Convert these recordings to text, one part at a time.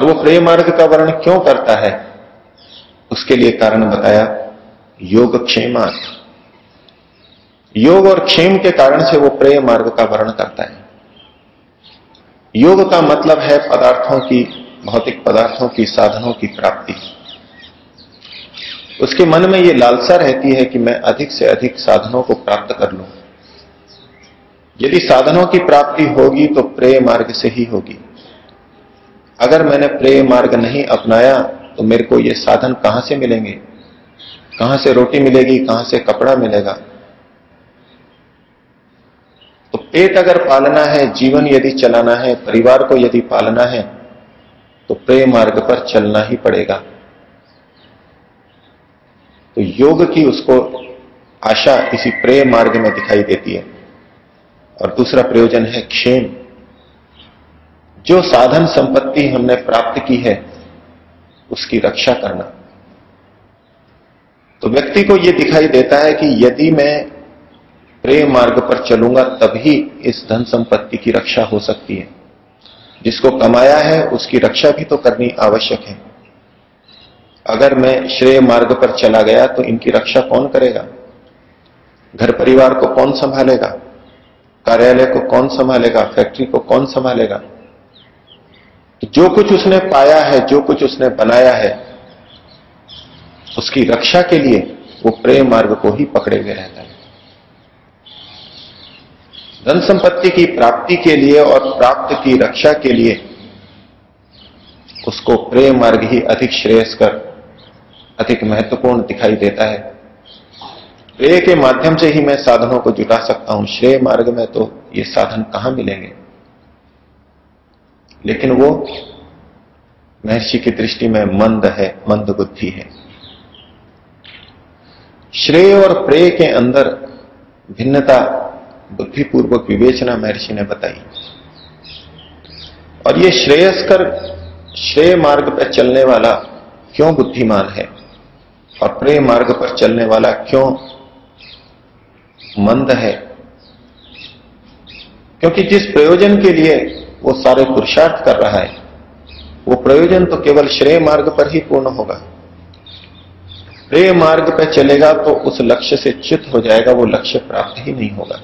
और वो प्रेम मार्ग का वर्ण क्यों करता है? उसके लिए कारण बताया, योग क्षेमार्थ योग और क्षेम के कारण से वो प्रेम मार्ग का वर्ण करता है। योग का मतलब है पदार्थों की, भौतिक पदार्थों की, साधनों की प्राप्ति। उसके मन में ये लालसा रहती है कि मैं अधिक से अधिक साधनों को प्राप्त कर लूँ। यदि साधनों की प्राप्ति होगी तो प्रेम मार्ग से ही होगी। अगर मैंने प्रेम मार्ग नहीं अपनाया तो मेरे को ये साधन कहाँ से मिलेंगे? कहाँ से रोटी मिलेगी, कहाँ से कपड़ा मिलेगा? तो पेट अगर पालना है, जीवन यदि चलाना है, परिवार को यदि पालना है तो प्रेम मार्ग पर चलना ही पड़ेगा। तो योग की उसको आशा इसी प्रेम मार्ग में दिखाई देती है। और दूसरा प्रयोजन है क्षेम जो साधन संपत्ति हमने प्राप्त की है, उसकी रक्षा करना। तो व्यक्ति को यह दिखाई देता है कि यदि मैं प्रेम मार्ग पर चलूँगा, तभी इस धन संपत्ति की रक्षा हो सकती है। जिसको कमाया है, उसकी रक्षा भी तो करनी आवश्यक है। अगर मैं श्रेय मार्ग पर चला गया तो इनकी रक्षा कौन करेगा? घर परिवार को कौन संभालेगा? कार्यालय को कौन संभालेगा? फैक्ट्री को कौन संभालेगा? जो कुछ उसने पाया है, जो कुछ उसने बनाया है, उसकी रक्षा के लिए वो प्रेम मार्ग को ही पकड़े हुए रहता है। धन संपत्ति की प्राप्ति के लिए और प्राप्त की रक्षा के लिए उसको प्रेम मार्ग ही अधिक श्रेयस्कर अधिक महत्वपूर्ण दिखाई देता है। प्रेय के माध्यम से ही मैं साधनों को जुटा सकता हूँ। श्रेय मार्ग में तो ये साधन कहाँ मिलेंगे? लेकिन वो महर्षि की दृष्टि में मंद है, मंद बुद्धि है। श्रेय और प्रेय के अंदर भिन्नता बुद्धिपूर्वक विवेचना महर्षि ने बताई। और ये श्रेयस्कर, श्रेय मार्ग पर चलने वाला क्यों बुद्धिमान है? और प्रेम मार्ग पर चलने वाला क्यों मंद है? क्योंकि जिस प्रयोजन के लिए वो सारे पुरुषार्थ कर रहा है। वो प्रयोजन तो केवल श्रेय मार्ग पर ही पूर्ण होगा। प्रेम मार्ग पर चलेगा तो उस लक्ष्य से च्युत हो जाएगा, वो लक्ष्य प्राप्त ही नहीं होगा।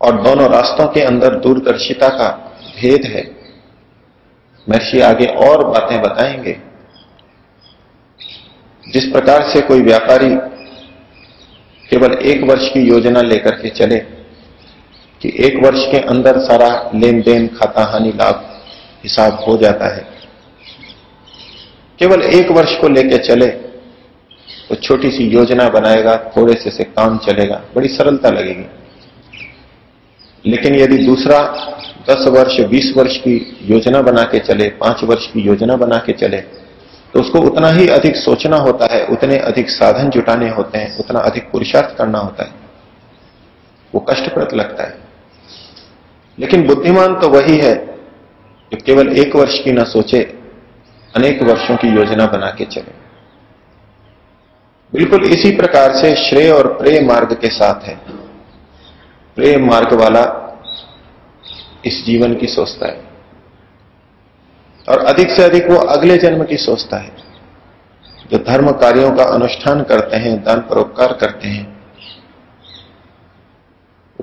और दोनों रास्तों के अंदर दूरदर्शिता का भेद है। महर्षि आगे और बातें बताएँगे। जिस प्रकार से कोई व्यापारी केवल एक वर्ष की योजना लेकर के चले कि एक वर्ष के अंदर सारा लेन देन खाता हानि लाभ, हिसाब हो जाता है। केवल एक वर्ष को लेकर चले तो छोटी सी योजना बनाएगा, थोड़े से से काम चलेगा, बड़ी सरलता लगेगी। लेकिन यदि दूसरा दस वर्ष, बीस वर्ष की योजना बना के चले, पाँच वर्ष की योजना बना के चले तो उसको उतना ही अधिक सोचना होता है, उतने अधिक साधन जुटाने होते हैं, उतना अधिक पुरुषार्थ करना होता है। वो कष्टप्रद लगता है। लेकिन बुद्धिमान तो वही है जो केवल एक वर्ष की ना सोचे, अनेक वर्षों की योजना बना के चले। बिल्कुल इसी प्रकार से श्रेय और प्रेम मार्ग के साथ है। प्रेम मार्ग वाला इस जीवन की सोचता है। और अधिक से अधिक वो अगले जन्म की सोचता है। जो धर्म कार्यों का अनुष्ठान करते हैं, दान परोपकार करते हैं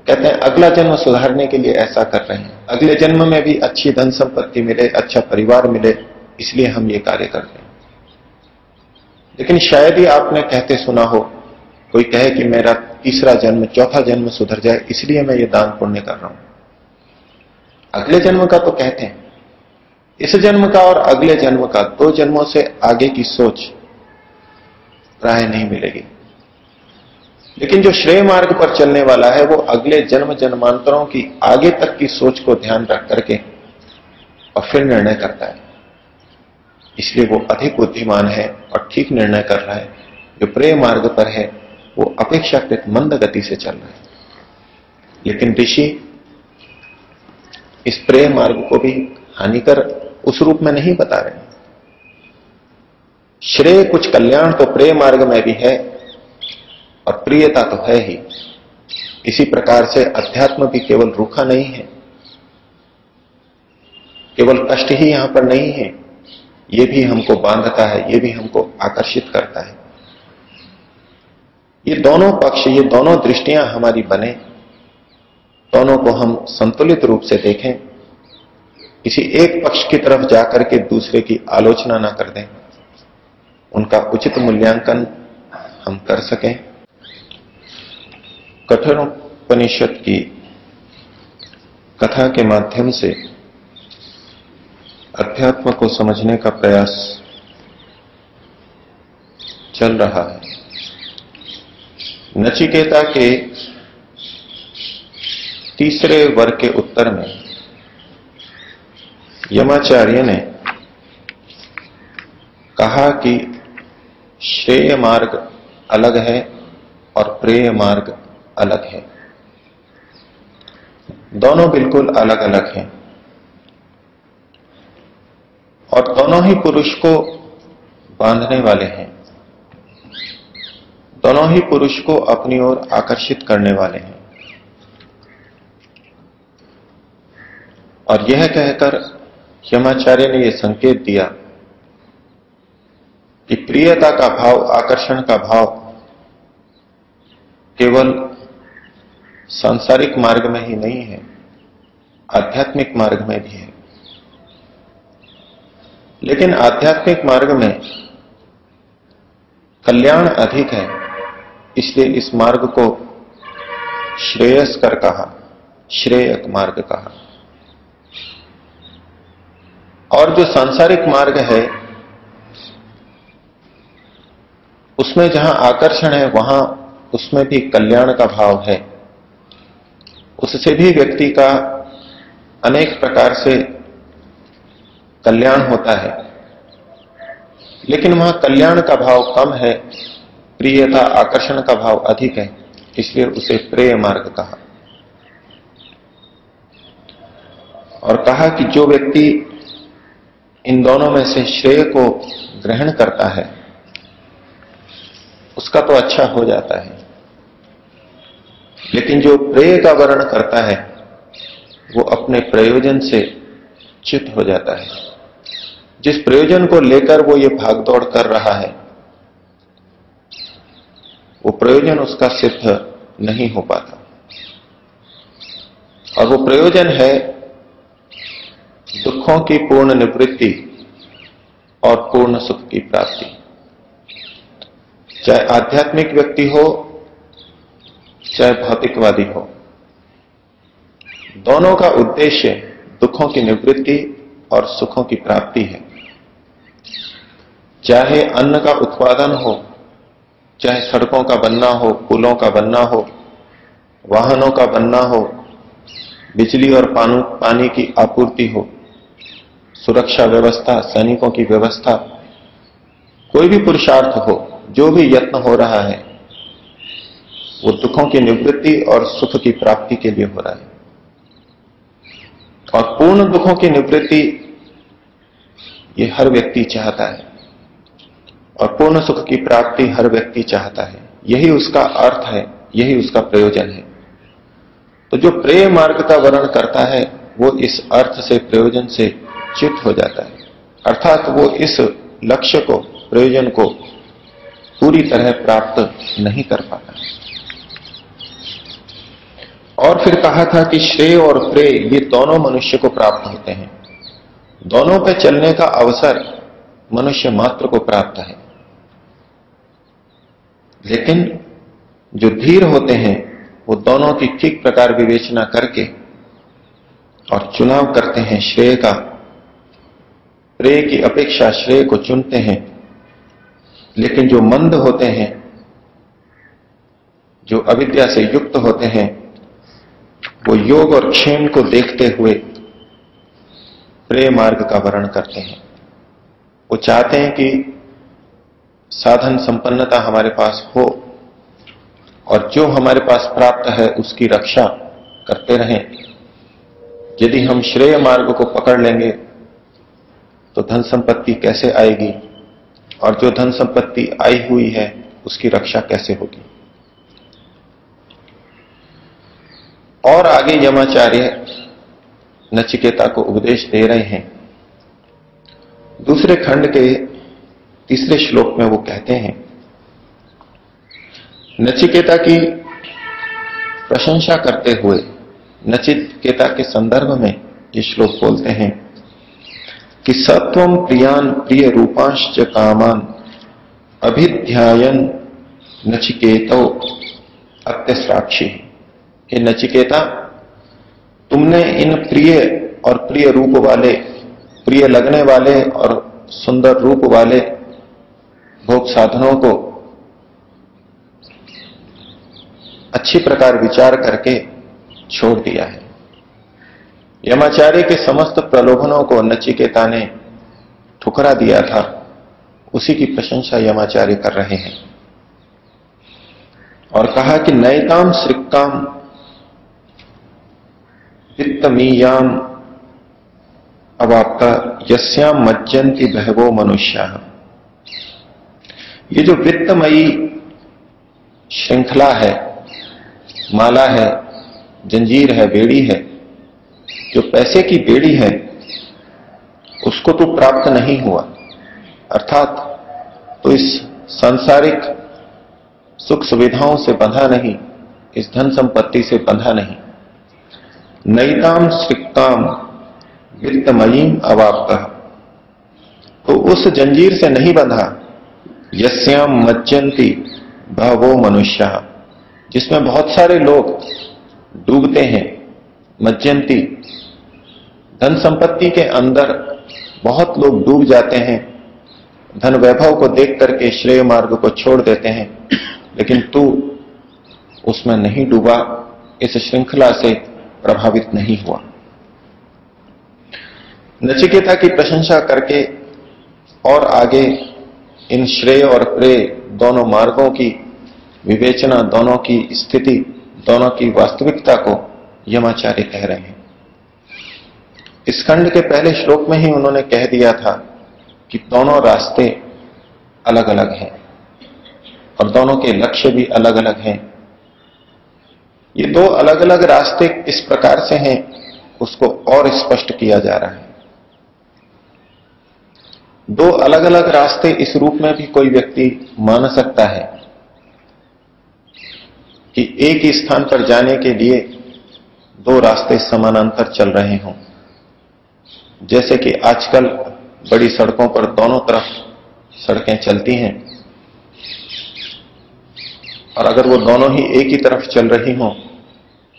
कहते हैं, अगला जन्म सुधारने के लिए ऐसा कर रहे हैं। अगले जन्म में भी अच्छी धन संपत्ति मिले अच्छा परिवार मिले, इसलिए हम ये कार्य कर रहे हैं। लेकिन शायद ही आपने कहते सुना हो, कोई कहे कि मेरा तीसरा जन्म, चौथा जन्म सुधर जाए, इसलिए मैं ये दान पुण्य कर रहा हूँ। अगले जन्म का तो कहते हैं, इस जन्म का और अगले जन्म का दो जन्मों से आगे की सोच प्राय नहीं मिलेगी। लेकिन जो श्रेय मार्ग पर चलने वाला है, वो अगले जन्म जन्मांतरों की आगे तक की सोच को ध्यान रख करके और फिर निर्णय करता है। इसलिए वो अधिक बुद्धिमान है और ठीक निर्णय कर रहा है। जो प्रेम मार्ग पर है, वो अपेक्षाकृत मंद गति से चल रहा है। लेकिन ऋषि, इस प्रेम मार्ग को भी हानिकर उस रूप में नहीं बता रहे। श्रेय कुछ कल्याण तो प्रेम मार्ग में भी है और प्रियता तो है ही। इसी प्रकार से अध्यात्म भी केवल रूखा नहीं है। केवल कष्ट ही यहाँ पर नहीं है। ये भी हमको बांधता है, ये भी हमको आकर्षित करता है। ये दोनों पक्ष, ये दोनों दृष्टियाँ हमारी बने। दोनों को हम संतुलित रूप से देखें। किसी एक पक्ष की तरफ़ जाकर के दूसरे की आलोचना ना कर दें। उनका उचित मूल्यांकन हम कर सकें। कठोरोपनिषद की कथा के माध्यम से अध्यात्म को समझने का प्रयास चल रहा है। नचिकेता के तीसरे वर्ग के उत्तर में यमाचार्य ने कहा कि श्रेय मार्ग अलग है और प्रेय मार्ग अलग है। दोनों बिल्कुल अलग अलग हैं। और दोनों ही पुरुष को बांधने वाले हैं। दोनों ही पुरुष को अपनी ओर आकर्षित करने वाले हैं। और यह कहकर यमाचार्य ने यह संकेत दिया कि प्रियता का भाव, आकर्षण का भाव केवल सांसारिक मार्ग में ही नहीं है, आध्यात्मिक मार्ग में भी है। लेकिन आध्यात्मिक मार्ग में कल्याण अधिक है, इसलिए इस मार्ग को श्रेयस्कर कहा, श्रेयक मार्ग कहा। और जो सांसारिक मार्ग है, उसमें जहाँ आकर्षण है, वहाँ उसमें भी कल्याण का भाव है। उससे भी व्यक्ति का अनेक प्रकार से कल्याण होता है। लेकिन वहाँ कल्याण का भाव कम है, प्रियता, आकर्षण का भाव अधिक है, इसलिए उसे प्रेय मार्ग कहा। और कहा कि जो व्यक्ति इन दोनों में से श्रेय को ग्रहण करता है, उसका तो अच्छा हो जाता है। लेकिन जो प्रेय का वर्ण करता है, वो अपने प्रयोजन से चित हो जाता है। जिस प्रयोजन को लेकर वो ये भागदौड़ कर रहा है, वो प्रयोजन उसका सिद्ध नहीं हो पाता। और वो प्रयोजन है दुखों की पूर्ण निवृत्ति और पूर्ण सुख की प्राप्ति। चाहे आध्यात्मिक व्यक्ति हो चाहे भौतिकवादी हो। दोनों का उद्देश्य दुखों की निवृत्ति और सुखों की प्राप्ति है। चाहे अन्न का उत्पादन हो, चाहे सड़कों का बनना हो, पुलों का बनना हो, वाहनों का बनना हो, बिजली और पानी की आपूर्ति हो, सुरक्षा व्यवस्था, सैनिकों की व्यवस्था, कोई भी पुरुषार्थ हो, जो भी यत्न हो रहा है वो दुखों की निवृत्ति और सुख की प्राप्ति के लिए हो रहा है। और पूर्ण दुखों की निवृत्ति ये हर व्यक्ति चाहता है। और पूर्ण सुख की प्राप्ति हर व्यक्ति चाहता है। यही उसका अर्थ है, यही उसका प्रयोजन है। तो जो प्रेम मार्ग का वर्ण करता है, वो इस अर्थ से, प्रयोजन से चित हो जाता है। अर्थात वो इस लक्ष्य को, प्रयोजन को पूरी तरह प्राप्त नहीं कर पाता। और फिर कहा था कि श्रेय और प्रेय ये दोनों मनुष्य को प्राप्त होते हैं। दोनों पे चलने का अवसर मनुष्य मात्र को प्राप्त है। लेकिन जो धीर होते हैं, वो दोनों की ठीक प्रकार विवेचना करके और चुनाव करते हैं। श्रेय का, प्रेय की अपेक्षा श्रेय को चुनते हैं। लेकिन जो मंद होते हैं, जो अविद्या से युक्त होते हैं वो योग और क्षेम को देखते हुए प्रेय मार्ग का वर्ण करते हैं। वो चाहते हैं कि साधन संपन्नता हमारे पास हो और जो हमारे पास प्राप्त है उसकी रक्षा करते रहें। यदि हम श्रेय मार्ग को पकड़ लेंगे तो धन संपत्ति कैसे आएगी और जो धन संपत्ति आई हुई है, उसकी रक्षा कैसे होगी? और आगे यमाचार्य नचिकेता को उपदेश दे रहे हैं। दूसरे खंड के तीसरे श्लोक में वो कहते हैं, नचिकेता की प्रशंसा करते हुए, नचिकेता के संदर्भ में ये श्लोक बोलते हैं कि सत्वम प्रियान प्रिय रूपांश कामान अभिध्यायन नचिकेतो अत्यसाक्षी हे नचिकेता, तुमने इन प्रिय और प्रिय रूप वाले, प्रिय लगने वाले और सुंदर रूप वाले भोग साधनों को अच्छी प्रकार विचार करके छोड़ दिया है। यमाचार्य के समस्त प्रलोभनों को नचिकेता ने ठुकरा दिया था। उसी की प्रशंसा यमाचार्य कर रहे हैं। और कहा कि नयताम श्रिकाम वित्तमीयाम अब आपका यस्याम मज्जंती बहवो मनुष्य। ये जो वित्तमयी श्रृंखला है, माला है, जंजीर है, बेड़ी है, जो पैसे की बेड़ी है, उसको तो प्राप्त नहीं हुआ। अर्थात तो इस सांसारिक सुख सुविधाओं से बंधा नहीं, इस धन संपत्ति से बंधा नहीं। नईताम श्रिक्ताम वित्तमयीम अवाप्त। तो उस जंजीर से नहीं बंधा यस्याम मज्जंती भवो मनुष्य, जिसमें बहुत सारे लोग डूबते हैं मज्जंती धन संपत्ति के अंदर बहुत लोग डूब जाते हैं, धन वैभव को देख करके श्रेय मार्ग को छोड़ देते हैं, लेकिन तू उसमें नहीं डूबा। इस श्रृंखला से प्रभावित नहीं हुआ। नचिकेता की प्रशंसा करके और आगे इन श्रेय और प्रेय दोनों मार्गों की विवेचना, दोनों की स्थिति, दोनों की वास्तविकता को यमाचार्य कह रहे हैं। इस खंड के पहले श्लोक में ही उन्होंने कह दिया था कि दोनों रास्ते अलग अलग हैं और दोनों के लक्ष्य भी अलग अलग हैं। ये दो अलग अलग रास्ते किस प्रकार से हैं, उसको और स्पष्ट किया जा रहा है। दो अलग अलग रास्ते इस रूप में भी कोई व्यक्ति मान सकता है कि एक ही स्थान पर जाने के लिए दो रास्ते समानांतर चल रहे हों। जैसे कि आजकल बड़ी सड़कों पर दोनों तरफ़ सड़कें चलती हैं और अगर वो दोनों ही एक ही तरफ़ चल रही हों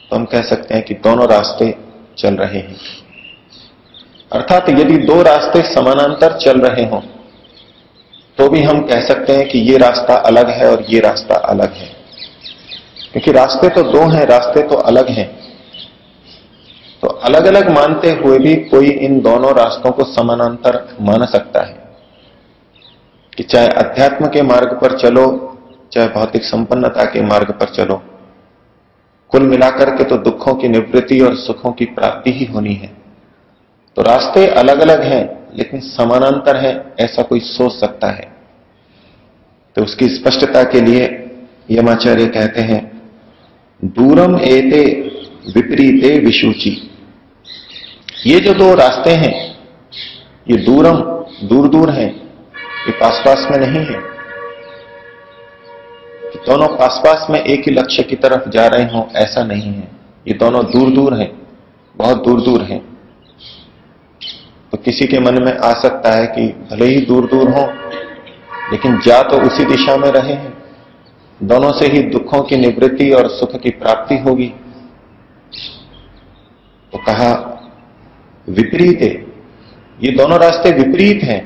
तो हम कह सकते हैं कि दोनों रास्ते चल रहे हैं। अर्थात यदि दो रास्ते समानांतर चल रहे हों तो भी हम कह सकते हैं कि ये रास्ता अलग है और ये रास्ता अलग है। क्योंकि रास्ते तो दो हैं, रास्ते तो अलग हैं। तो अलग अलग मानते हुए भी कोई इन दोनों रास्तों को समानांतर मान सकता है। कि चाहे अध्यात्म के मार्ग पर चलो चाहे भौतिक संपन्नता के मार्ग पर चलो। कुल मिलाकर के तो दुखों की निवृत्ति और सुखों की प्राप्ति ही होनी है। तो रास्ते अलग अलग हैं, लेकिन समानांतर है, ऐसा कोई सोच सकता है। तो उसकी स्पष्टता के लिए यमाचार्य कहते हैं, दूरम एते विपरीते विशुचि। ये जो दो रास्ते हैं, ये दूरम दूर दूर हैं, ये पास पास में नहीं है। दोनों पास पास में एक ही लक्ष्य की तरफ़ जा रहे हों, ऐसा नहीं है। ये दोनों दूर दूर हैं, बहुत दूर दूर हैं। तो किसी के मन में आ सकता है कि भले ही दूर दूर हो, लेकिन जा तो उसी दिशा में रहे हैं। दोनों से ही दुखों की निवृत्ति और सुख की प्राप्ति होगी। तो कहा, विपरीत है। ये दोनों रास्ते विपरीत हैं।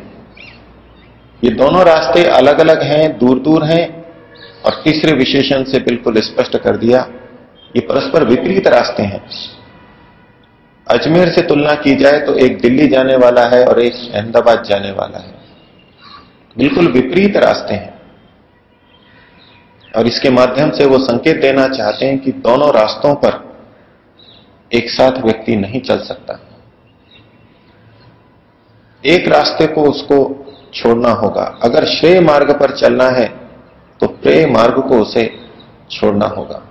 ये दोनों रास्ते अलग अलग हैं दूर दूर हैं तीसरे विशेषण से बिल्कुल स्पष्ट कर दिया, ये परस्पर विपरीत रास्ते हैं। अजमेर से तुलना की जाए तो एक दिल्ली जाने वाला है और एक अहमदाबाद जाने वाला है। बिल्कुल विपरीत रास्ते हैं। और इसके माध्यम से वो संकेत देना चाहते हैं कि दोनों रास्तों पर एक साथ व्यक्ति नहीं चल सकता। एक रास्ते को उसको छोड़ना होगा। अगर श्रेय मार्ग पर चलना है तो प्रेय मार्ग को उसे छोड़ना होगा।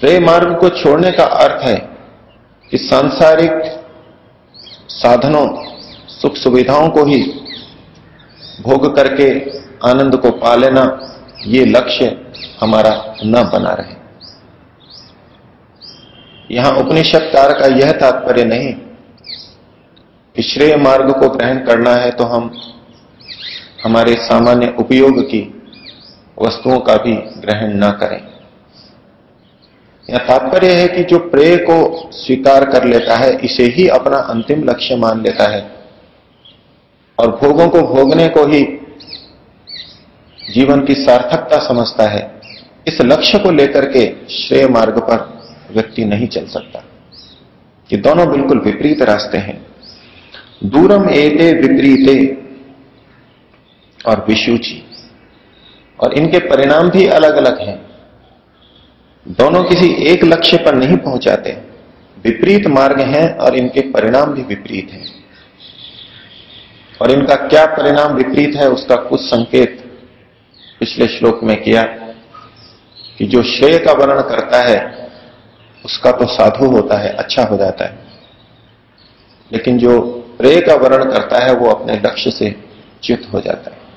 प्रेय मार्ग को छोड़ने का अर्थ है कि सांसारिक साधनों, सुख सुविधाओं को ही भोग करके आनंद को पा लेना, ये लक्ष्य हमारा न बना रहे। यहाँ उपनिषद कार का यह तात्पर्य नहीं कि श्रेय मार्ग को ग्रहण करना है तो हम हमारे सामान्य उपयोग की वस्तुओं का भी ग्रहण न करें। यह तात्पर्य है कि जो प्रेय को स्वीकार कर लेता है, इसे ही अपना अंतिम लक्ष्य मान लेता है। और भोगों को भोगने को ही जीवन की सार्थकता समझता है। इस लक्ष्य को लेकर के श्रेय मार्ग पर व्यक्ति नहीं चल सकता। ये दोनों बिल्कुल विपरीत रास्ते हैं। दूरम एते विपरीते और विशुचि। और इनके परिणाम भी अलग अलग हैं। दोनों किसी एक लक्ष्य पर नहीं पहुंचाते। विपरीत मार्ग हैं और इनके परिणाम भी विपरीत हैं। और इनका क्या परिणाम विपरीत है, उसका कुछ संकेत पिछले श्लोक में किया कि जो श्रेय का वर्णन करता है, उसका तो साधु होता है अच्छा हो जाता है। लेकिन जो प्रेय का वर्णन करता है, वो अपने लक्ष्य से च्युत हो जाता है।